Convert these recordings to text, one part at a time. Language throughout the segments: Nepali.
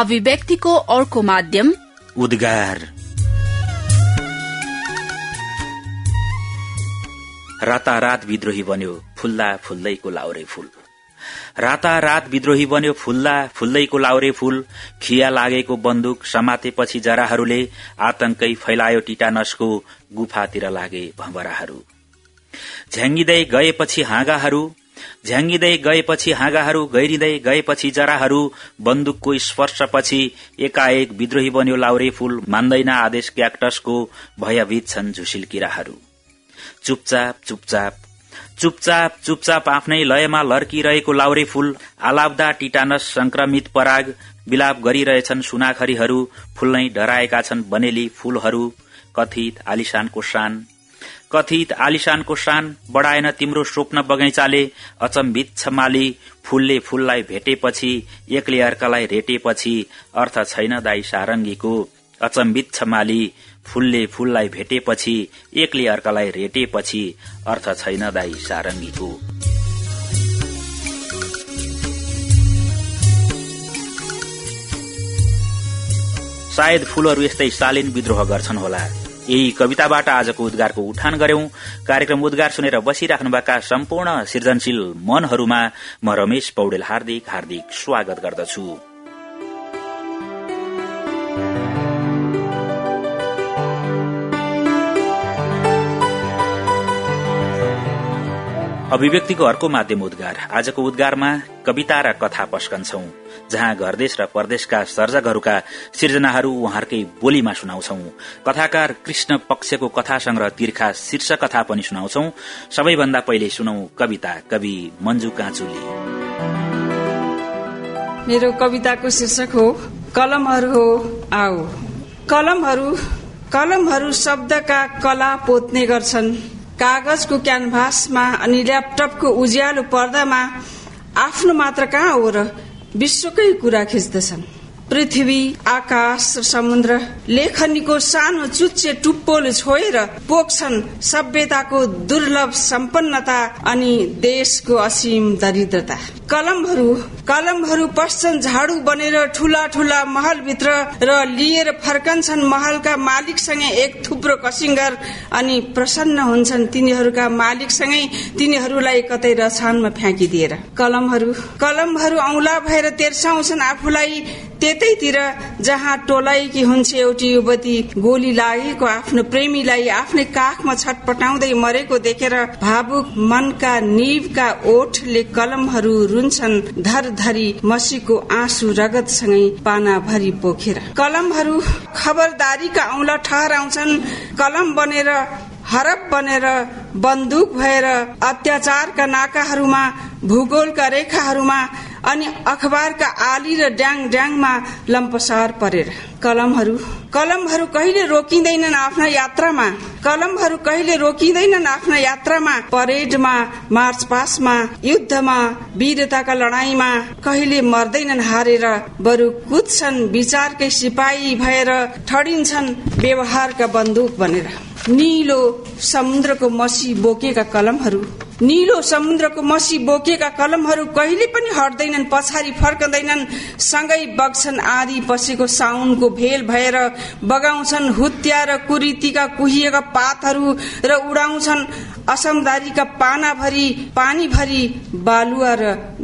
अभिव्यक्तिको अर्को माध्यम उद्गार। रातारात विद्रोही बन्यो फुल्दा फुल्दैको लाउरे फूल। रातारात विद्रोही बन्यो फुल्दा फुल्दैको लाउरे फूल। खिया लागेको बन्दुक समातेपछि जराहरूले आतंकै फैलायो टिटानसको गुफातिर लागे भँवराहरू। झ्याङ्गिँदै गएपछि हाँगाहरू झ्याङ्गिँदै गएपछि हाँगाहरू गैरिँदै गएपछि जराहरू बन्दुकको स्पर्शपछि एकाएक विद्रोही बन्यो लाउरे फूल मान्दैन आदेश क्याक्टसको भयभीत छन् झुसिल किराहरू। चुपचाप चुपचाप चुपचाप चुपचाप आफ्नै लयमा लर्किरहेको लाउरे फूल आलाब्दा टिटानस संक्रमित पराग विलाप गरिरहेछन् सुनाखरीहरू फूल नै डराएका छन् बनेली फूलहरू कथित आलिसानको शान कथित आलिसानको शान बढ़ाएन तिम्रो स्वप्न बगैँचाले। अचम्भित छ माली फूलले फूललाई भेटेपछि एकले अर्कालाई रेटेपछि अर्थ छैन दाई सारङ्गीको। अचम्भित छ माली फूलले फूललाई भेटेपछि एकले अर्कालाई रेटेपछि अर्थ छैन दाई सारङ्गीको। सायद फूलहरू यस्तै शालीन विद्रोह गर्छन् होला। यही कविताबाट आजको उद्गारको उठान गर्यौं। कार्यक्रम उद्गार सुनेर बसिराख्नुभएका सम्पूर्ण सृजनशील मनहरूमा म रमेश पौडेल हार्दिक हार्दिक स्वागत गर्दछु। अभिव्यक्तिको अर्को माध्यम उद्गार। आजको उद्गारमा कविता र कथा पस्कन्छौ जहाँ घरदेश र परदेशका सर्जकहरूका सिर्जनाहरू उहाँहरूकै बोलीमा सुनाउँछौ। कथाकार कृष्ण पक्षको कथा संग्रह तीर्खा शीर्ष कथा पनि सुनाउँछौ। सबैभन्दा पहिले सुनौ कविता कवि मञ्जु काँचुली। मेरो कविताको शीर्षक हो कलमहरू हो आओ कलमहरू कलमहरू शब्दका कला पोत्ने गर्छन्। कागजको क्यानभासमा अनि ल्यापटपको उज्यालो पर्दामा आफ्नो मात्र कहाँ हो र विश्वकै कुरा खिच्दछन्। पृथ्वी आकाश समुद्र लेखनीको सानो चुच्चे टुप्पोले छोएर पोख्छन् सभ्यताको दुर्लभ सम्पन्नता अनि देशको असीम दरिद्रता। कलमहरू कलमहरू पस्छन् झाडु बनेर ठुला ठुला महलभित्र र लिएर फर्कन्छन् महलका मालिकसँगै एक थुप्रो कसिङ्गर अनि प्रसन्न हुन्छन् तिनीहरूका मालिकसँगै तिनीहरूलाई कतै रछानमा फ्याँकिदिएर। कलमहरू कलमहरू औला भएर तेर्साउँछन् आफूलाई त्यतैतिर जहाँ टोलाइकी हुन्छ एउटी युवती गोली लागेको आफ्नो प्रेमीलाई आफ्नै काखमा छटपटाउँदै मरेको देखेर भावुक मनका निवका ओठले कलमहरू रुन्छन् धरधरी मसीको आँसु रगतसँगै पानाभरि पोखेर। कलमहरू खबरदारीका औंला ठहराउँछन् कलम बनेर हरप बनेर बन्दुक भएर अत्याचारका नाकाहरूमा भूगोलका रेखाहरूमा अनि अखबारका आली र ड्याङ ड्याङमा लम्पसार परेर कलमहरू कलमहरू कहिले रोकिँदैनन् आफ्ना यात्रामा कलमहरू कहिले रोकिँदैनन् आफ्ना यात्रामा परेडमा मार्च पासमा युद्धमा वीरताका लडाईँमा कहिले मर्दैनन् हारेर बरु कुद्छन् विचारकै सिपाही भएर ठडिन्छन् व्यवहारका बन्दुक बनेर। निलो समुद्रको मसी बोकेका कलमहरू निलो समुद्रको मसी बोकेका कलमहरू कहिले पनि हट्दैनन् पछाडि फर्कँदैनन् सँगै बग्छन् आदि पसेको साउनको भेल भएर बगाउँछन् हुत्या र कुरीतिका कुहिएका पातहरू र उडाउँछन्। असमदारीका पानाभरि पानीभरि बालुवा र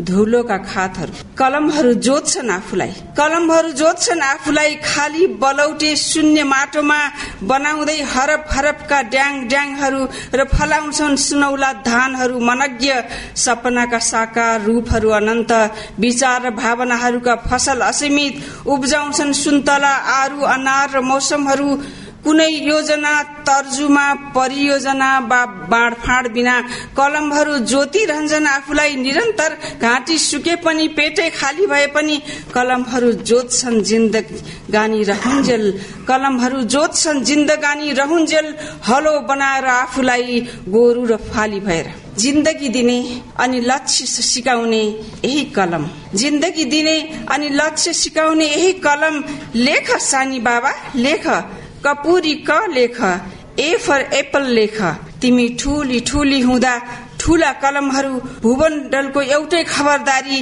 धुलोका खातहरू। कलमहरू जोत्छन् आफूलाई। कलमहरू जोत्छन् आफूलाई खाली बलौटे शून्य माटोमा बनाउँदै हरप हरपका ड्याङ ड्याङहरू र फलाउँछन् सुनौला धानहरू मनज्ञ सपनाका साकार रूपहरू अनन्त विचार र भावनाहरूका फसल असीमित उब्जाउँछन् सुन्तला आरू अनार र मौसमहरू कुनै योजना तर्जुमा परियोजना वा बाँडफाँड बिना कलमहरू रहन्छन् आफूलाई निरन्तर घाँटी सुके पनि पेटै खाली भए पनि कलमहरू जोत्छन् जिन्दगानी रहन्जेल। कलमहरू जोत्छन् जिन्दगानी रहन्जेल। हलो बनाएर आफूलाई गोरु र फाली भएर। जिन्दगी दिने अनि लक्ष्य सिकाउने यही कलम। जिन्दगी दिने अनि लक्ष्य सिकाउने यही कलम। लेख सानी बाबा लेख। कपुरी क लेख? ए फर एप्पल लेख। तिमी ठुली ठुली हुँदा ठुला कलमहरू भुवन डलको एउटै खबरदारी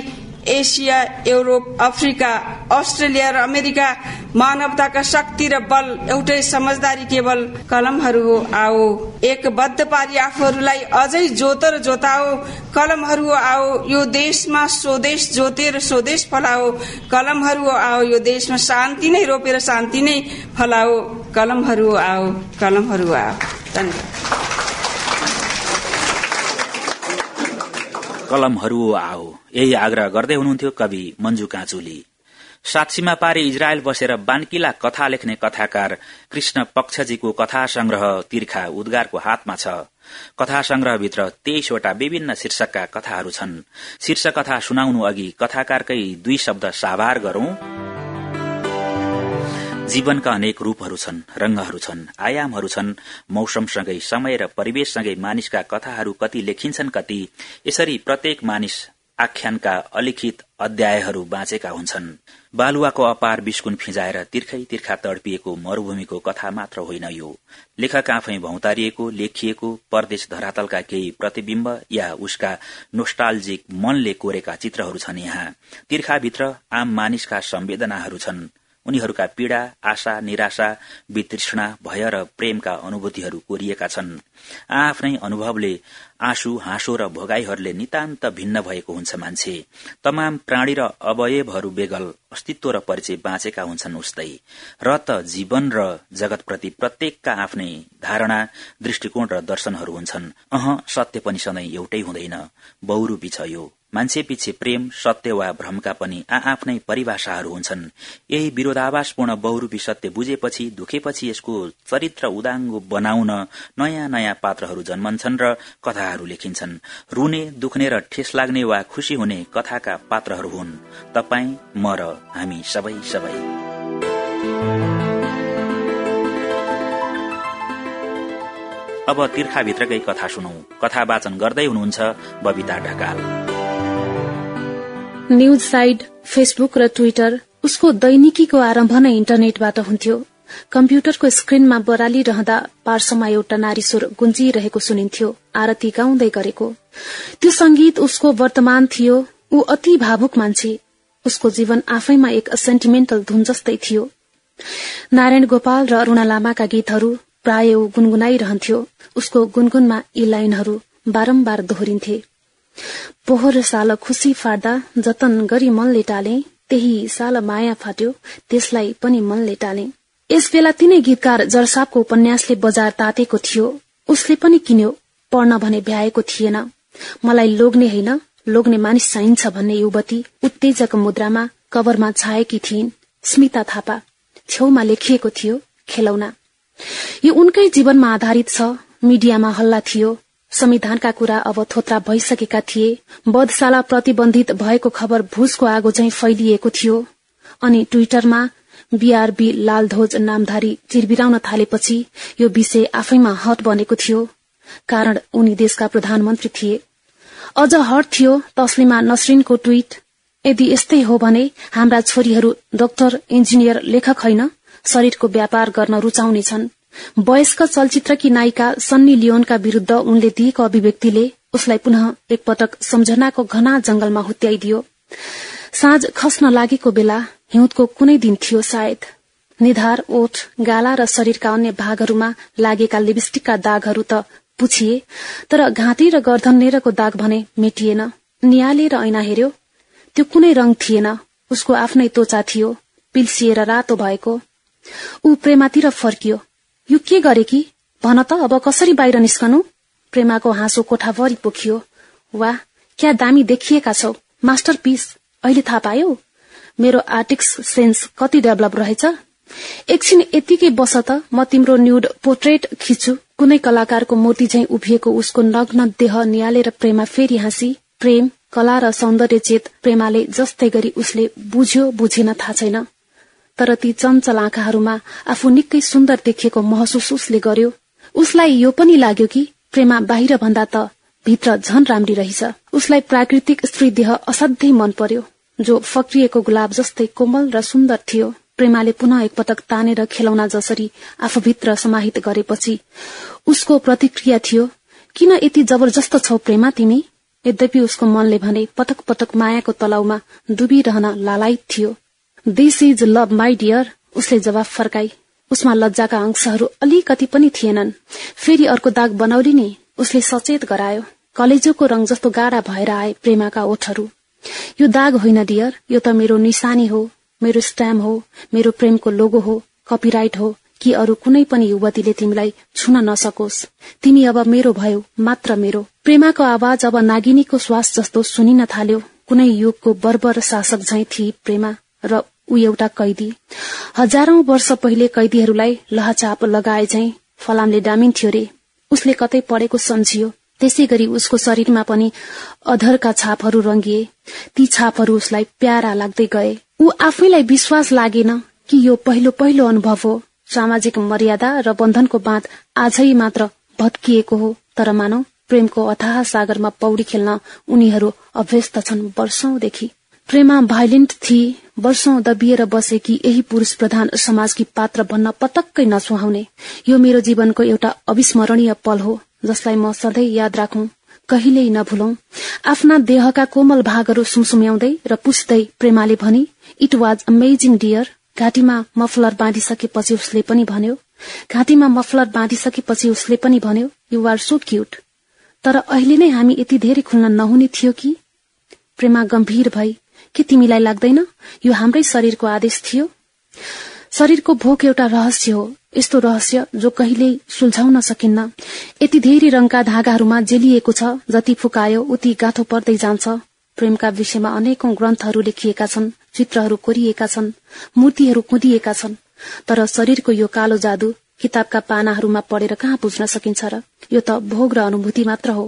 एसिया युरोप अफ्रिका अस्ट्रेलिया र अमेरिका मानवताका शक्ति र बल एउटै समझदारी केवल कलमहरू हो आओ। एक बद्ध पारी आफूहरूलाई अझै जोत र जोताओ। कलमहरू आओ। यो देशमा स्वदेश जोतेर स्वदेश फलाओ। कलमहरू आओ। यो देशमा शान्ति नै रोपेर शान्ति नै फलाओ। कलमहरू आओ। कलमहरू आओ। कलमहरू आओ। यही आग्रह गर्दै हुनुहुन्थ्यो कवि मञ्जु काँचुली। साक्षीमा पारे इजरायल बसेर बानकिला कथा लेख्ने कथाकार कृष्ण पक्षजीको कथा संग्रह तीर्खा उद्गारको हातमा छ। कथा संग्रहभित्र तेइसवटा विभिन्न शीर्षकका कथाहरू छन्। शीर्ष कथा सुनाउनु अघि कथाकारकै दुई शब्द साभार गरौं। जीवनका अनेक रूपहरू छन् रंगहरू छन् आयामहरू छन्। मौसमसँगै समय र परिवेशसँगै मानिसका कथाहरू कति लेखिन्छन् कति यसरी प्रत्येक मानिस आख्यानका अलिखित अध्यायहरू बाँचेका हुन्छन्। बालुवाको अपार बिस्कुन फिजाएर तिर्खै तिर्खा तडपिएको मरूभूमिको कथा मात्र होइन यो। लेखक आफै भौतारिएको लेखिएको परदेश धरातलका केही प्रतिविम्ब या उसका नोस्टाल्जिक मनले कोरेका चित्रहरू छन् यहाँ। तिर्खाभित्र आम मानिसका संवेदनाहरू छन्। उनीहरूका पीड़ा आशा निराशा वितृष्णा भय र प्रेमका अनुभूतिहरू कोरिएका छन्। आफ्नै अनुभवले आँसु हाँसो र भोगाईहरूले नितान्त भिन्न भएको हुन्छ मान्छे। तमाम प्राणी र अवयवहरू बेगल अस्तित्व र परिचय बाँचेका हुन्छन् उस्तै। र त जीवन र जगतप्रति प्रत्येकका आफ्नै धारणा दृष्टिकोण र दर्शनहरू हुन्छन्। अह सत्य पनि सधैँ एउटै हुँदैन। बहुरूपी छ यो मान्छे पछि प्रेम सत्य वा भ्रमका पनि आ आफ्नै परिभाषाहरू हुन्छन्। यही विरोधावासपूर्ण बहुरूपी सत्य बुझेपछि दुखेपछि यसको चरित्र उदाङ्गो बनाउन नयाँ नयाँ पात्रहरू जन्मन्छन् र कथाहरू लेखिन्छन्। रुने दुख्ने र ठेस लाग्ने वा खुशी हुने कथाका पात्रहरू हुन्। तपाई म र हामी सबै सबै। अब तिर्खाभित्रकै कथा सुनौ। कथा वाचन गर्दै हुनुहुन्छ Babita Dhakal. News site Facebook र ट्विटर उसको दैनिकीको आरम्भ नै इन्टरनेटबाट हुन्थ्यो। कम्प्युटरको स्क्रिनमा बरालिरहँदा पार्श्वमा एउटा नारी स्वर गुन्जिरहेको सुनिन्थ्यो आरती गाउँदै गरेको। त्यो संगीत उसको वर्तमान थियो ऊ अति भावुक मान्छे। उसको जीवन आफैमा एक सेन्टिमेन्टल धुन जस्तै थियो। नारायण गोपाल र अरूणा लामाका गीतहरू प्राय ऊ गुनगुनाइरहन्थ्यो। उसको गुनगुनमा यी लाइनहरू बारम्बार दोहोरिन्थे। पोहोर साल खुसी फाट्दा जतन गरी मनले टाले त्यही साल माया फाट्यो त्यसलाई पनि मनले टाले। यस बेला तिनै गीतकार जर्सापको उपन्यासले बजार तातेको थियो। उसले पनि किन्यो पढ्न भने भ्याएको थिएन। मलाई लोग्ने होइन लोग्ने मानिस चाहिन्छ भन्ने युवती उत्तेजक मुद्रामा कभरमा छाएकी थिइन्। स्मिता थापा छेउमा लेखिएको थियो खेलौना। यो उनकै जीवनमा आधारित छ मिडियामा हल्ला थियो। संविधानका कुरा अब थोत्रा भइसकेका थिए। बधशाला प्रतिबन्धित भएको खबर भूजको आगो झै फैलिएको थियो। अनि ट्विटरमा बीआरबी लालध्वज नामधारी चिरबिराउन थालेपछि यो विषय आफैमा हट बनेको थियो। कारण उनी देशका प्रधानमन्त्री थिए। अझ हट थियो तस्लिमा नसरिनको ट्वीट यदि यस्तै हो भने हाम्रा छोरीहरू डाक्टर इन्जिनियर लेखक होइन शरीरको व्यापार गर्न रुचाउनेछन् वयस्क चलचित्रकी नायिका सन्नी लियोनका विरूद्ध उनले दिएको अभिव्यक्तिले उसलाई पुनः एकपटक सम्झनाको घना जंगलमा हुत्याइदियो। साँझ खस्न लागेको बेला हिउँदको कुनै दिन थियो सायद। निधार ओठ गाला र शरीरका अन्य भागहरूमा लागेका लिपस्टिकका दागहरू त पुछिए तर घाँटी र गर्धन दाग भने मेटिएन। निहाले र ऐना हेर्यो त्यो कुनै रंग थिएन। उसको आफ्नै त्वचा थियो पिल्सिएर रातो भएको। ऊ प्रेमातिर फर्कियो। यो के गरे कि? भन त अब कसरी बाहिर निस्कनु? प्रेमाको हाँसो कोठाभरि पोखियो। वाह क्या दामी देखिएका छौ। मास्टर पिस अहिले थाहा पायो? मेरो आर्टिक्स सेन्स कति डेभलप रहेछ? एकछिन यतिकै बस त म तिम्रो न्युड पोर्ट्रेट खिच्छु। कुनै कलाकारको मूर्ति झै उभिएको उसको नग्न देह निहालेर प्रेमा फेरि हाँसी। प्रेम कला र सौन्दर्य चेत प्रेमाले जस्तै गरी उसले बुझ्यो बुझेन थाहा छैन। तर ती चञ्चल आँखाहरूमा आफू निकै सुन्दर देखिएको महसुस उसले गर्यो। उसलाई यो पनि लाग्यो कि प्रेमा बाहिर भन्दा त भित्र झन राम्री रहेछ। उसलाई प्राकृतिक स्त्री देह असाध्यै मन पर्यो जो फक्रिएको गुलाब जस्तै कोमल र सुन्दर थियो। प्रेमाले पुनः एकपटक तानेर खेलौना जसरी आफूभित्र समाहित गरेपछि उसको प्रतिक्रिया थियो किन यति जबरजस्त छौ प्रेमा तिमी? यद्यपि उसको मनले भने पटक पटक मायाको तलाउमा डुबिरहन लालायत थियो। This is love my dear उसले जवाफ फर्काई। उसमा लज्जाका अंशहरू अलिकति पनि थिएनन्। फेरि अर्को दाग बनाउली नि उसले सचेत गरायो। कलेजोको रंग जस्तो गाढ़ा भएर आए प्रेमाका ओठहरू। यो दाग होइन डियर यो त मेरो निशानी हो मेरो स्ट्याम्प हो मेरो प्रेमको लोगो हो कपिराइट हो कि अरू कुनै पनि युवतीले तिमीलाई छुन नसकोस्। तिमी अब मेरो भयो मात्र मेरो। प्रेमाको आवाज अब नागिनीको श्वास जस्तो सुनिन थाल्यो। कुनै युगको बर्बर शासक झै थिए प्रेमा र ऊ एउटा कैदी। हजारौं वर्ष पहिले कैदीहरूलाई लहचाप लगाए झै फलामले डामिन्थ्यो रे। उसले कतै पढेको सम्झियो। त्यसै गरी उसको शरीरमा पनि अधरका छापहरू रंगिए। ती छापहरू उसलाई प्यारा लाग्दै गए। ऊ आफैलाई विश्वास लागेन कि यो पहिलो पहिलो अनुभव हो। सामाजिक मर्यादा र बन्धनको बाँध आजै मात्र भत्किएको हो। तर मानव प्रेमको अथाह सागरमा पौडी खेल्न उनीहरू अभ्यस्त छन् वर्षौंदेखि। प्रेमा भाइलेन्ट थिए वर्षौं दबिएर बसेकी यही पुरूष प्रधान समाजकी पात्र भन्न पटक्कै नसुहाउने। यो मेरो जीवनको एउटा अविस्मरणीय पल हो जसलाई म सधैँ याद राखौं कहिल्यै नभुलौ। आफ्ना देहका कोमल भागहरू सुमसुम्याउँदै र पुस्दै प्रेमाले भनी इट वाज अमेजिङ डियर घाँटीमा मफलर बाँधिसकेपछि उसले पनि भन्यो घाँटीमा मफलर बाँधिसकेपछि उसले पनि भन्यो यु आर सो क्यूट तर अहिले नै हामी यति धेरै खुल्न नहुने थियो कि? प्रेमा गम्भीर भई के तिमीलाई लाग्दैन? यो हाम्रै शरीरको आदेश थियो। शरीरको भोक एउटा रहस्य हो। यस्तो रहस्य जो कहिल्यै सुल्झाउन सकिन्न। यति धेरै रंगका धागाहरूमा जेलिएको छ जति फुकायो उति गाँथो पर्दै जान्छ। प्रेमका विषयमा अनेकौं ग्रन्थहरू लेखिएका छन् चित्रहरू कोरिएका छन् मूर्तिहरू कुदिएका छन्। तर शरीरको यो कालो जादु किताबका पानाहरूमा पढेर कहाँ बुझ्न सकिन्छ र? यो त भोग र अनुभूति मात्र हो।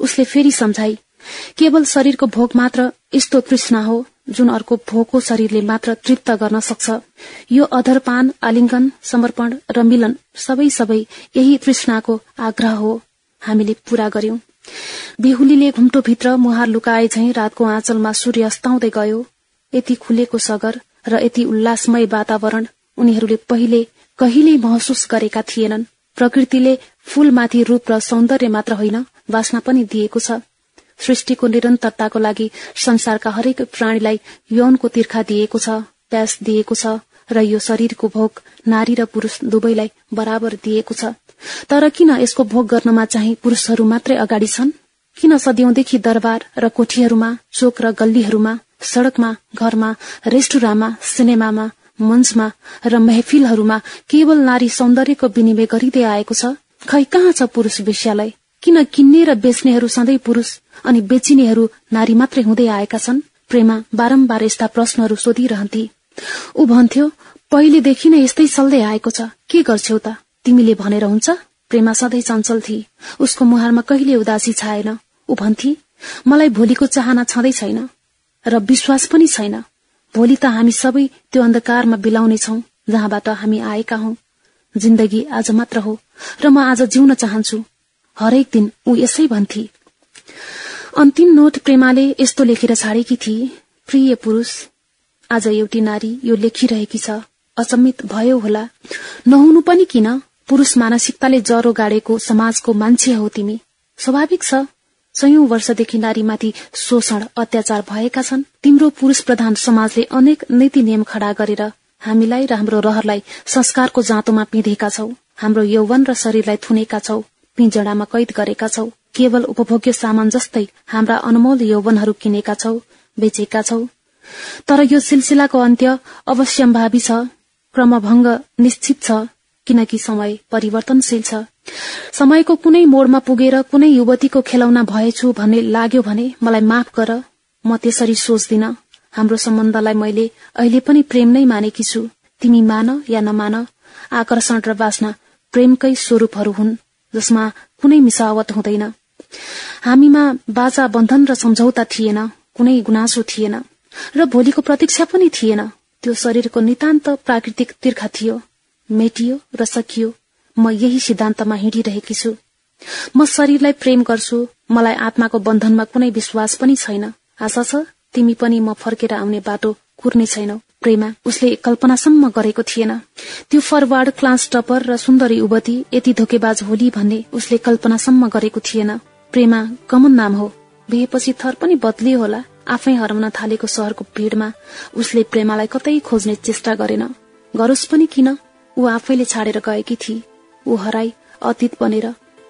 उसले फेरि सम्झाई केवल शरीरको भोग मात्र यस्तो तृष्णा हो जुन अर्को भोगको शरीरले मात्र तृप्त गर्न सक्छ। यो अधरपान आलिङ्गन समर्पण र मिलन सबै सबै यही तृष्णाको आग्रह हो। हामीले पूरा गर्यौं बेहुलीले घुम्टोभित्र मुहार लुकाए झै रातको आँचलमा सूर्य अस्ताउँदै गयो। यति खुलेको सगर र यति उल्लासमय वातावरण उनीहरूले पहिले कहिल्यै महसुस गरेका थिएनन्। प्रकृतिले फूलमाथि रूप र सौन्दर्य मात्र होइन वासना पनि दिएको छ। सृष्टिको निरन्तरताको लागि संसारका हरेक प्राणीलाई यौनको तिर्खा दिएको छ प्यास दिएको छ र यो शरीरको भोग नारी र पुरूष दुवैलाई बराबर दिएको छ। तर किन यसको भोग गर्नमा चाहिँ पुरूषहरू मात्रै अगाडि छन्? किन सदियौंदेखि दरबार र कोठीहरूमा चोक र गल्लीहरूमा सड़कमा घरमा रेस्टुराँमा सिनेमामा मञ्चमा र महफिलहरूमा केवल नारी सौन्दर्यको विनिमय गरिँदै आएको छ? खै कहाँ छ पुरूष विषयालय किन किन्ने र बेच्नेहरू सधैँ पुरूष अनि बेचिनेहरू नारी मात्रै हुँदै आएका छन्। प्रेमा बारम्बार यस्ता प्रश्नहरू सोधिरहन्थे। ऊ भन्थ्यो पहिलेदेखि नै यस्तै चल्दै आएको छ। के गर्छौ त? तिमीले भनेर हुन्छ? प्रेमा सधैँ चञ्चल थिए। उसको मुहारमा कहिले उदासी छाएन। ऊ भन्थे मलाई भोलिको चाहना छँदै छैन। र विश्वास पनि छैन। भोलि त हामी सबै त्यो अन्धकारमा बिलाउनेछौ जहाँबाट हामी आएका हौ। जिन्दगी आज मात्र हो र म आज जिउन चाहन्छु। हरेक दिन ऊ यसै भन्थे। अन्तिम नोट प्रेमाले यस्तो लेखेर छाडेकी थिए। प्रिय पुरूष आज एउटी नारी यो लेखिरहेकी छ। अचम्मित भयो होला। नहुनु पनि किन? पुरूष मानसिकताले जरो गाडेको समाजको मान्छे हो तिमी। स्वाभाविक छ। सयौं वर्षदेखि नारीमाथि शोषण अत्याचार भएका छन्। तिम्रो पुरूष प्रधान समाजले अनेक नीति नियम खड़ा गरेर हामीलाई र हाम्रो रहरलाई संस्कारको जाँतोमा पिँधेका छौ। हाम्रो यौवन र शरीरलाई थुनेका छौ। पिंजडामा कैद गरेका छौ। केवल उपभोग्य सामान जस्तै हाम्रा अनमोल यौवनहरू किनेका छौ बेचेका छौ। तर यो सिलसिलाको अन्त्य अवश्यम्भावी छ क्रमभंग निश्चित छ किनकि समय परिवर्तनशील छ। समयको कुनै मोडमा पुगेर कुनै युवतीको खेलौना भएछु भन्ने लाग्यो भने मलाई माफ गर म त्यसरी सोच्दिन। हाम्रो सम्बन्धलाई मैले अहिले पनि प्रेम नै मानेकी छु। तिमी मान या नमान आकर्षण र बासना प्रेमकै स्वरूपहरू हुन् जसमा कुनै मिसावट हुँदैन। हामीमा बाजा बन्धन र सम्झौता थिएन कुनै गुनासो थिएन र भोलिको प्रतीक्षा पनि थिएन। त्यो शरीरको नितान्त प्राकृतिक तीर्खा थियो। मेटियो र सकियो। म यही सिद्धान्तमा हिँडिरहेकी छु। म शरीरलाई प्रेम गर्छु। मलाई आत्माको बन्धनमा कुनै विश्वास पनि छैन। आशा छ तिमी पनि म फर्केर आउने बाटो कुर्ने छैनौ। प्रेमा उसले कल्पनासम्म गरेको थिएन। त्यो फरवार्ड क्लास टपर र सुन्दरी युवती यति धोकेबाज होली भन्ने उसले कल्पनासम्म गरेको थिएन। प्रेमा कमन नाम हो। बिहेपछि थर पनि बदलियो होला। आफै हराउन थालेको शहरको भीड़मा उसले प्रेमालाई कतै खोज्ने चेष्टा गरेन। गरोस् पनि किन? ऊ आफैले छाडेर गएकी थिए ऊ हराई अतीत बनेर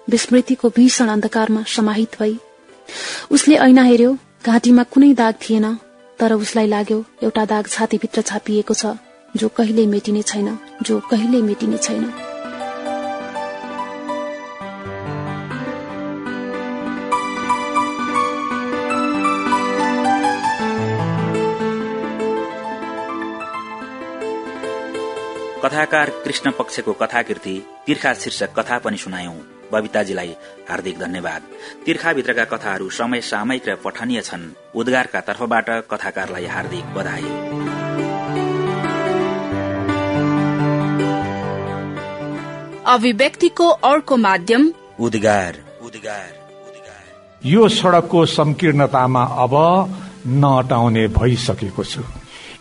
विस्मृतिको भीषण अन्धकारमा समाहित भई। उसले ऐना हेर्यो घाँटीमा कुनै दाग थिएन तर उसलाई लाग्यो एउटा दाग छातीभित्र छापिएको छ जो कहिल्यै मेटिने छैन जो कहिल्यै मेटिने छैन। कथाकार कृष्ण पक्षको कथाकृति तिर्खा शीर्षक कथा पनि सुनायौं। बबिताजीलाई हार्दिक धन्यवाद। तिर्खाभित्रका कथाहरू समय सामयिक र पठनीय छन्। उद्गारका तर्फबाट कथाकारलाई हार्दिक बधाई। अभिव्यक्तिको अर्को माध्यम उद्गार उद्गार उद्गार। यो सड़कको संकीर्णतामा अब नअटाउने भइसकेको छु।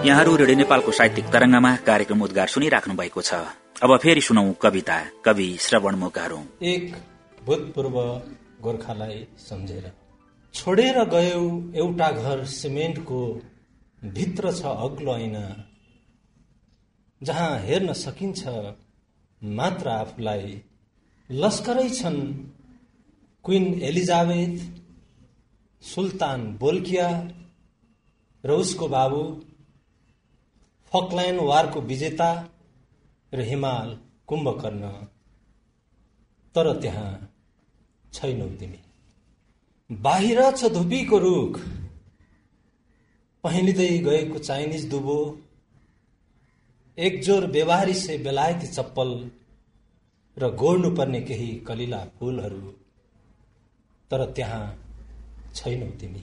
यहाँहरू रेडियो नेपालको साहित्यिक तरंगमा कार्यक्रम उद्गार सुनिराख्नु भएको छ। अब फेरि सुनौ कविता कवि श्रवण मोकारो। एक भूतपूर्व गोर्खालाई सम्झेर छोडेर गयौ एउटा घर सिमेन्टको भित्र छ अग्लो ऐना। जहाँ हेर्न सकिन्छ मात्र आफूलाई। लस्करै छन् क्विन एलिजाबेथ सुल्तान बोल्किया र उसको बाबु। फकल्यान्ड वारको विजेता र हिमाल कुम्भकर्ण तर त्यहाँ छैनौ तिमी। बाहिर छ धुपीको रुख। पहेलिँदै गएको चाइनिज दुबो। एकजोर व्यवहारी से बेलायती चप्पल र गोड्नु पर्ने केही कलिला फूलहरू। तर त्यहाँ छैनौ तिमी।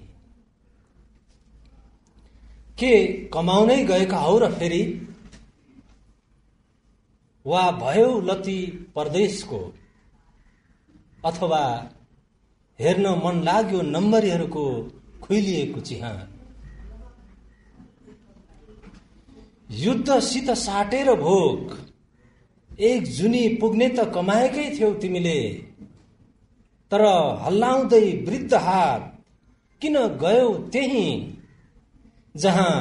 के कमाउनै गएका हौ र फेरि? वा भयो लती परदेशको? अथवा हेर्न मन लाग्यो नम्बरीहरूको खुइलिएको चिहा? युद्धसित साटेर भोग एक जुनी पुग्ने त कमाएकै थियौ तिमीले। तर हल्लाउँदै वृद्ध हात किन गयौ त्यही? जहाँ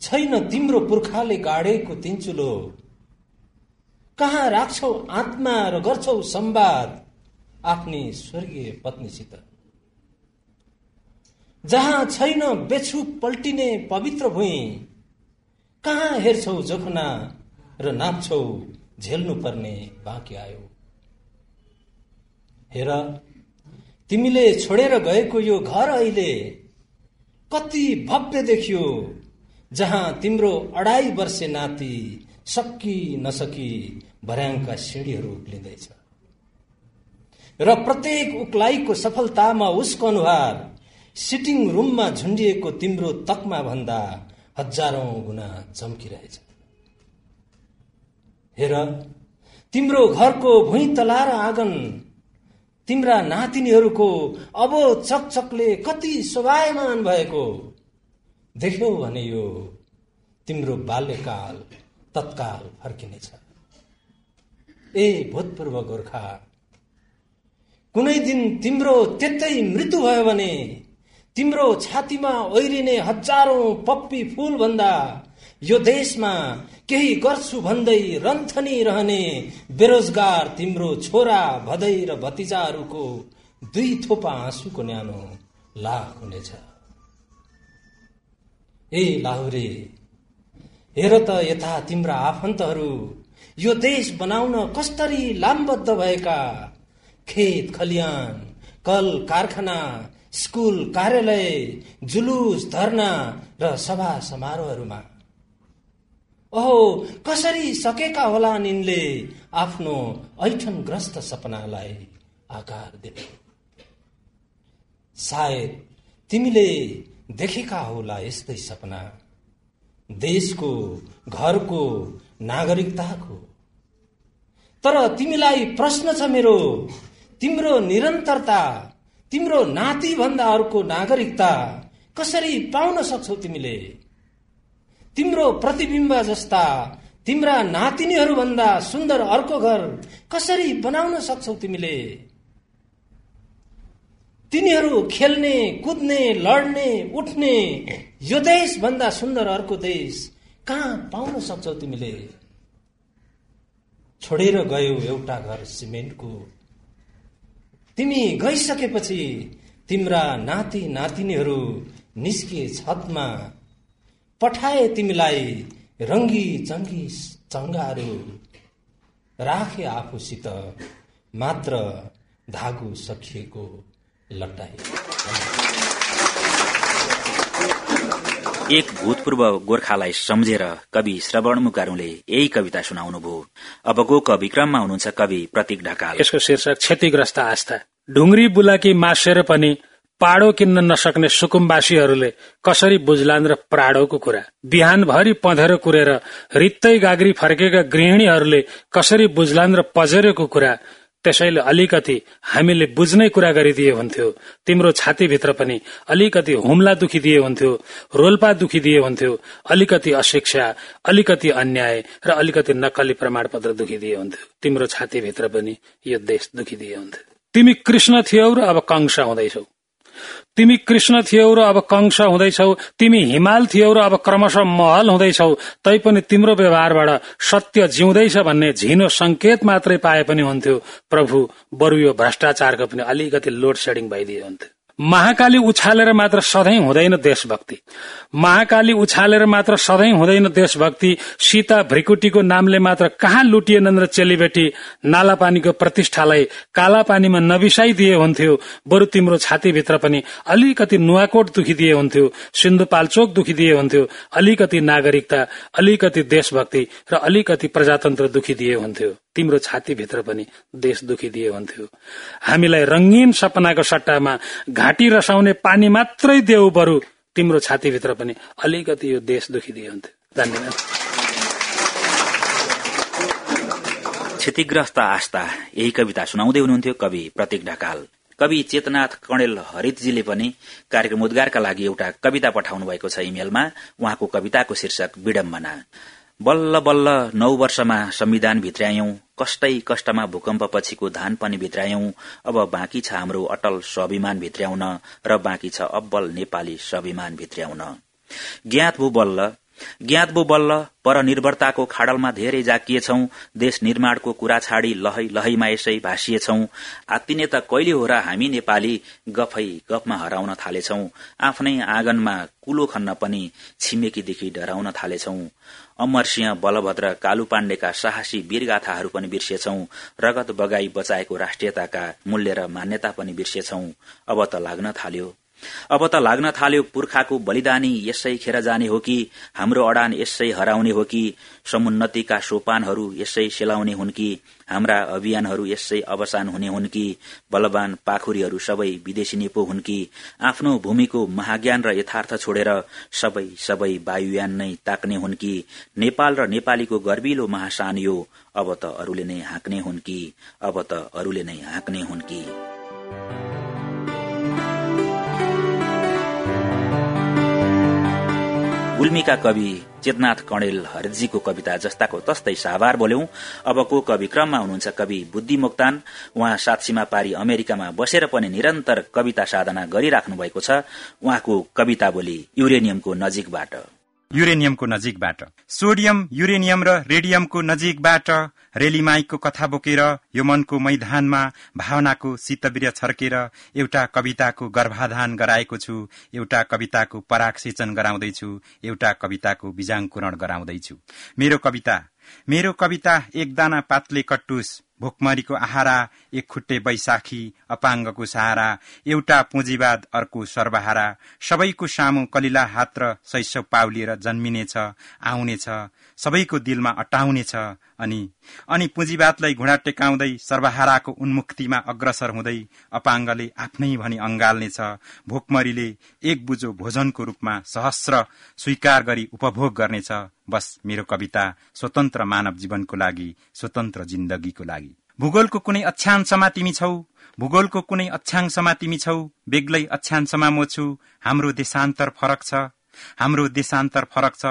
छैन तिम्रो पुर्खाले गाडेको तिनचुलो। कहाँ राख्छौ आत्मा र गर्छौ संवाद आफ्नी स्वर्गीय पत्नीसित। जहाँ छैन बेछु पल्टिने पवित्र भुइँ कहाँ हेर्छौ जोखना र नाप्छौ झेल्नु पर्ने बाँकी आयो। हेर तिमीले छोडेर गएको यो घर अहिले कति भव्य देखियो जहाँ तिम्रो अढाई वर्षे नाति सक्की नसकी भर्याङका सिँढीहरू उक्लिँदैछ। र प्रत्येक उक्लाइको सफलतामा उसको अनुहार सिटिङ रुममा झुन्डिएको तिम्रो तकमा भन्दा हजारौं गुणा चम्किरहेछ। हेर तिम्रो घरको भुइँ तला र आँगन तिम्रा नातिनीहरूको अब चकचकले कति शोभायमान भएको? देख्यौ भने यो तिम्रो बाल्यकाल तत्काल फर्किनेछ। ए भूतपूर्व गोर्खा कुनै दिन तिम्रो त्यतै मृत्यु भयो भने तिम्रो छातीमा ओहिरिने हजारौं पप्पी फूल भन्दा यो देशमा केही गर्छु भन्दै रन्थनी रहने बेरोजगार तिम्रो छोरा भदै र भतिजाहरूको दुई थोपा आँसुको न्यानो लाख हुनेछ। ए लाहुरे हेर त यथा तिम्रा आफन्तहरू यो देश बनाउन कसरी लामबद्ध भएका खेत खलियान कल कारखाना स्कुल कार्यालय जुलुस धरना र सभा समारोहहरूमा ओहो कसरी सकेका होला यिनले आफ्नो ऐठनग्रस्त सपनालाई आकार दिने? सायद तिमीले देखेका होला यस्तै सपना। देशको घरको नागरिकताको। तर तिमीलाई प्रश्न छ मेरो तिम्रो निरन्तरता तिम्रो नाति भन्दा अर्को नागरिकता कसरी पाउन सक्छौ तिमीले? तिम्रो प्रतिबिम्ब जस्ता तिम्रा नातिनीहरू भन्दा सुन्दर अर्को घर कसरी बनाउन सक्छौ तिमीले? तिनीहरू खेल्ने कुद्ने लड्ने उठ्ने यो देश भन्दा सुन्दर अर्को देश कहाँ पाउन सक्छौ तिमीले? छोडेर गयो एउटा घर सिमेन्टको। तिमी गइसकेपछि तिम्रा नाति नातिनीहरू निस्किए छतमा पठाए तिमीलाई रङ्गी चङ्गी चङ्गाहरू राखे आफूसित मात्र धागो सकिएको लट्टाई। एक भूतपूर्व गोर्खालाई सम्झेर कवि श्रवण मुकारुले यही कविता सुनाउनुभयो अबको कवि क्रममा हुनुहुन्छ कवि प्रतीक ढकाल। यसको शीर्षक क्षतिग्रस्त आस्था। ढुङ्ग्री बुलाकी मासेर पनि पाडो किन्न नसक्ने सुकुम्बासीहरूले कसरी बुझलान् र प्राडोको कुरा? बिहानभरि पँधेर कुरेर रित्तै गाग्री फर्केका गृहिणीहरूले कसरी बुझलान् र पजेरेको कुरा? त्यसैले अलिकति हामीले बुझ्नै कुरा गरिदिए हुन्थ्यो। तिम्रो छातीभित्र पनि अलिकति हुम्ला दुखिदिए हुन्थ्यो रोल्पा दुखिदिए हुन्थ्यो अलिकति अशिक्षा अलिकति अन्याय र अलिकति नक्कली प्रमाणपत्र दुखिदिए हुन्थ्यो। तिम्रो छातीभित्र पनि यो देश दुखिदिए हुन्थ्यो। तिमी कृष्ण थियौ र अब कंश हुँदैछौ। तिमी कृष्ण थियौ र अब कंश हुँदैछौ तिमी हिमाल थियौ र अब क्रमशः महल हुँदैछौ तैपनि तिम्रो व्यवहारबाट सत्य जिउँदैछ भन्ने झिनो संकेत मात्रै पाए पनि हुन्थ्यो। प्रभु बरु यो भ्रष्टाचारको पनि अलिकति लोड सेडिङ भइदिए हुन्थ्यो महाकाली उछालेर मात्र सधैँ हुँदैन देशभक्ति। महाकाली उछालेर मात्र सधैँ हुँदैन देशभक्ति सीता भ्रिकुटीको नामले मात्र कहाँ लुटिएनन् र चेलीबेटी? नाला पानीको प्रतिष्ठालाई काला पानीमा नबिसाइदिए हुन्थ्यो बरु तिम्रो छातीभित्र पनि अलिकति नुवाकोट दुखिदिए हुन्थ्यो सिन्धुपाल्चोक दुखिदिए हुन्थ्यो अलिकति नागरिकता अलिकति देशभक्ति र अलिकति प्रजातन्त्र दुखिदिए हुन्थ्यो तिम्रो छातीभित्र पनि देश दुखिदिए हुन्थ्यो। हामीलाई रंगीन सपनाको सट्टामा घाँटी रसाउने पानी मात्रै देऊ बरु। तिम्रो छातीभित्र पनि अलिकति यो देश दुखिदिए हुन्थ्यो। धन्यवाद। क्षतिग्रस्त आस्था। यही कविता सुनाउँदै हुनुहुन्थ्यो कवि प्रतीक ढकाल। कवि चेतनाथ कणेल हरितजीले पनि कार्यक्रम उद्गारका लागि एउटा कविता पठाउनु भएको छ इमेलमा। उहाँको कविताको शीर्षक विडम्बना। बल्ल बल्ल नौ वर्षमा संविधान भित्रायौं कष्टै कष्टमा भूकम्प पछिको धान पनि भित्रायौं अब बाँकी छ हाम्रो अटल स्वाभिमान भित्र्याउन र बाँकी छ अब्बल नेपाली स्वाभिमान भित्र्याउन ज्ञात भू बल्ल ज्ञात भू बल्ल परनिर्भरताको खाडलमा धेरै जाकिएछौ देश निर्माणको कुरा छाडी लहै लहैमा यसै भाषिएछौ आत्तिने त कहिले हो र हामी नेपाली गफै गफमा हराउन थालेछौ। आफ्नै आँगनमा कुलो खन्न पनि छिमेकीदेखि डराउन थालेछौ। अमरसिंह बलभद्र कालु पाण्डेका साहसी वीरगाथाहरू पनि बिर्सेछौ रगत बगाई बचाएको राष्ट्रियताका मूल्य र मान्यता पनि बिर्सेछौ अब त लाग्न थाल्यो। अब त लाग्न थाल्यो पुर्खाको बलिदानी यसै खेर जाने हो कि हाम्रो अडान यसै हराउने हो कि समुन्नतिका सोपानहरू यसै सेलाउने हुन् कि हाम्रा अभियानहरू यसै अवसान हुने हुन् कि बलवान पाखुरीहरू सबै विदेशी पो हुन् कि आफ्नो भूमिको महाज्ञान र यथार्थ छोडेर सबै सबै वायुयान नै ताक्ने हुन् कि नेपाल र नेपालीको गर्विलो महासान यो अब त अरूले नै हाँक्ने हुन् कि अब त अरूले नै हाँक्ने हुन् कि। गुल्मीका कवि चेतनाथ कणेल हरिजीको कविता जस्ताको तस्तै साभार बोल्यौं। अबको कवि क्रममा हुनुहुन्छ कवि बुद्धि मोक्तान। उहाँ सात पारी अमेरिकामा बसेर पनि निरन्तर कविता साधना गरिराख्नु भएको छ। उहाँको कविता बोली युरेनियमको नजिकबाट। युरेनियमको नजिकबाट। सोडियम युरेनियम र रेडियमको नजिकबाट रेलीमाईको कथा बोकेर यो मनको मैदानमा भावनाको शीतवीर छर्केर एउटा कविताको गर्भाधान गराएको छु एउटा कविताको पराग सेचन गराउँदैछु एउटा कविताको बिजाङकुरण गराउँदैछु मेरो कविता मेरो कविता एक दाना पातले कट्टुस भोकमरीको आहारा एक खुट्टे बैशाखी अपाङ्गको सहारा एउटा पुँजीवाद अर्को सर्वहारा। सबैको सामु कलिला हात र शैशव पाउलिएर जन्मिनेछ आउनेछ। सबैको दिलमा अटाउनेछ अनि अनि पुँजीवादलाई घुँडा टेकाउँदै सर्वहाराको उन्मुक्तिमा अग्रसर हुँदै अपाङ्गले आफ्नै भनी अङ्गाल्नेछ भोकमरीले एक बुझो भोजनको रूपमा सहस्र स्वीकार गरी उपभोग गर्नेछ। बस मेरो कविता स्वतन्त्र मानव जीवनको लागि स्वतन्त्र जिन्दगीको लागि। भूगोलको कुनै अक्षांशमा तिमी छौ भूगोलको कुनै अक्षांशमा तिमी छौ बेग्लै अक्षांशमा म छु हाम्रो देशान्तर फरक छ। हाम्रो देशान्तर फरक छ।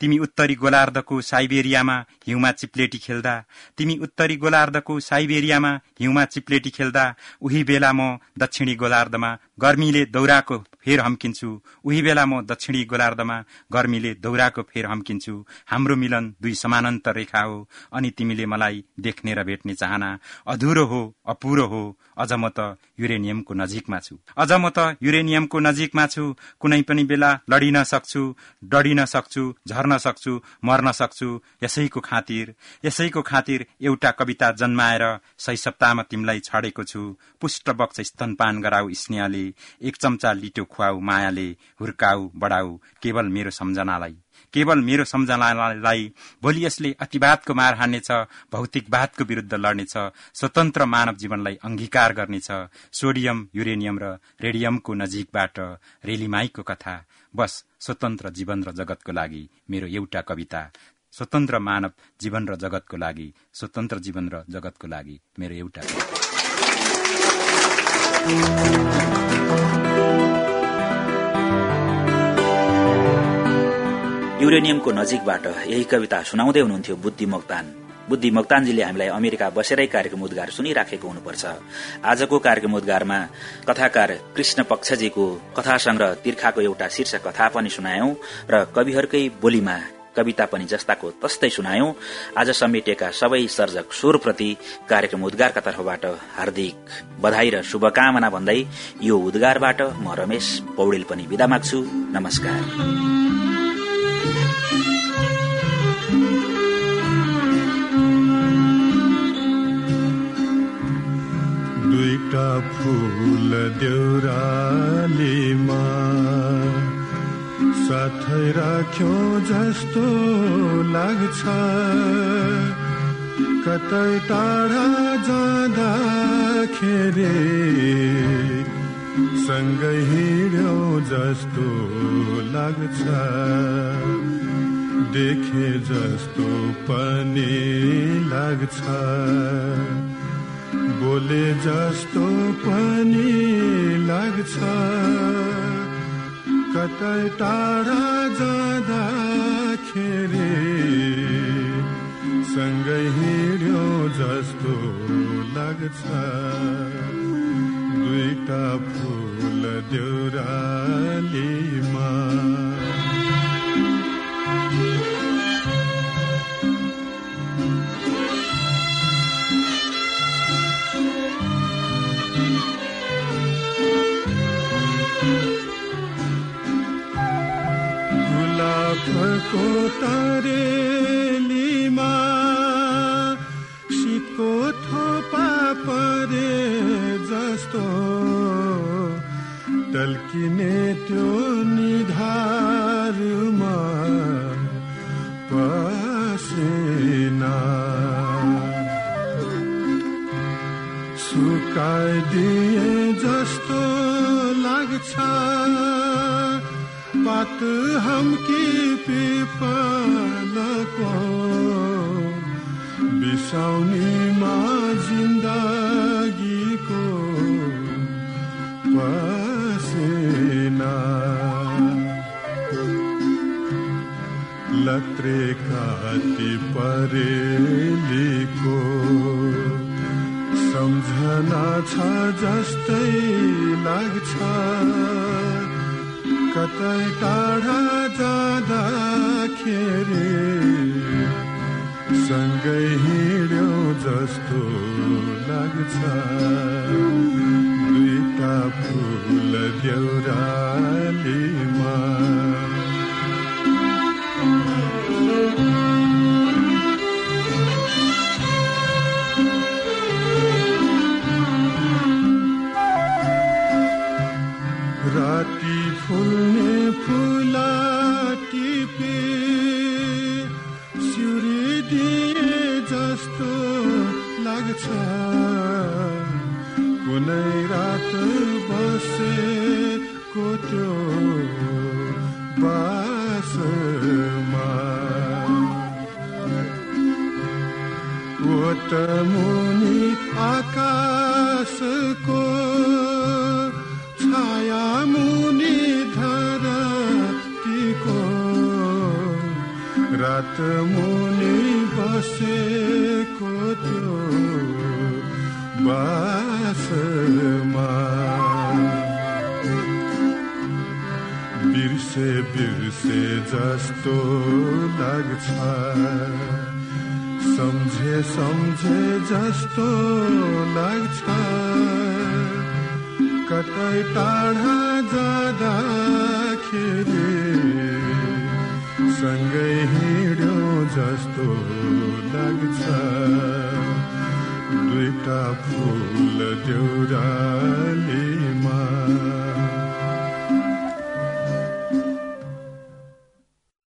तिमी उत्तरी गोलार्धको साइबेरियामा हिउँमा चिप्लेटी खेल्दा तिमी उत्तरी गोलार्धको साइबेरियामा हिउँमा चिप्लेटी खेल्दा उही बेला म दक्षिणी गोलार्धमा गर्मीले दौराको फेर हम्किन्छु। उही बेला म दक्षिणी गोलार्धमा गर्मीले दौराको फेर हम्किन्छु। हाम्रो मिलन दुई समानान्तर रेखा हो अनि तिमीले मलाई देख्ने र भेट्ने चाहना अधुरो हो अपुरो हो। अझ म त युरेनियमको नजिकमा छु। अझ म त युरेनियमको नजिकमा छु। कुनै पनि बेला लडिन सक्छु डढिन सक्छु झर्न सक्छु मर्न सक्छु। यसैको खातिर यसैको खातिर एउटा कविता जन्माएर सही सप्ताहमा तिमीलाई छाडेको छु। पुष्ट बक्ष स्तनपान गराउ स्नेहले। एक चम्चा लिटो खुवाऊ मायाले हुर्काऊ बढाऊ केवल मेरो सम्झनालाई। केवल मेरो सम्झनालाई भोलि यसले अतिवादको मार हान्नेछ भौतिकवादको विरूद्ध लड्नेछ स्वतन्त्र मानव जीवनलाई अंगीकार गर्नेछ। सोडियम युरेनियम र रेडियमको नजिकबाट रेलिमाईको कथा। बस स्वतन्त्र जीवन र जगतको लागि मेरो एउटा कविता। स्वतन्त्र मानव जीवन र जगतको लागि स्वतन्त्र जीवन र जगतको लागि मेरो एउटा युरेनियमको नजिकबाट यही कविता सुनाउँदै हुनुहुन्थ्यो बुद्धि मोक्तान। बुद्धि मोक्तानजीले हामीलाई अमेरिका बसेरै कार्यक्रम उद्गार सुनिराखेको हुनुपर्छ। आजको कार्यक्रम उद्गारमा कथाकार कृष्ण पक्षजीको कथा संग्रह तिर्खाको एउटा शीर्ष कथा पनि सुनायौं र कविहरूकै बोलीमा कविता पनि जस्ताको तस्तै सुनायौं। आज समेटिएका सबै सर्जक स्वरप्रति कार्यक्रम उद्गारका तर्फबाट हार्दिक बधाई र शुभकामना भन्दै यो उद्गारबाट म रमेश पौडेल पनि विदा माग्छु। नमस्कार। फुल देउरालीमा साथै राख्यो जस्तो लाग्छ। कतै टाढा जाँदाखेरि सँगै हिँड्यो जस्तो लाग्छ। देखे जस्तो पनि लाग्छ। बोले जस्तो पनि लाग्छ। कतै टाढा जाँदाखेरि सँगै हिँड्यो जस्तो लाग्छ। दुईटा फुल देउरालीमा को काती परेलीको सम्झना छ जस्तै लाग्छ। कतै टाढा जाँदाखेरि सँगै हिँड्यो जस्तो लाग्छ। दुईटा फुल देउरालीमा ओट मुनि आकाशको छाया मुनि धरतीको रात मुनि बसेको त्यो बासमा। बिर्से बिर्से जस्तो लाग्छ। सम्झे सम्झे जस्तो लाग्छ। कतै टाढा जाँदाखेरि सँगै हिँड्यो जस्तो लाग्छ। दुईटा फुल देउरा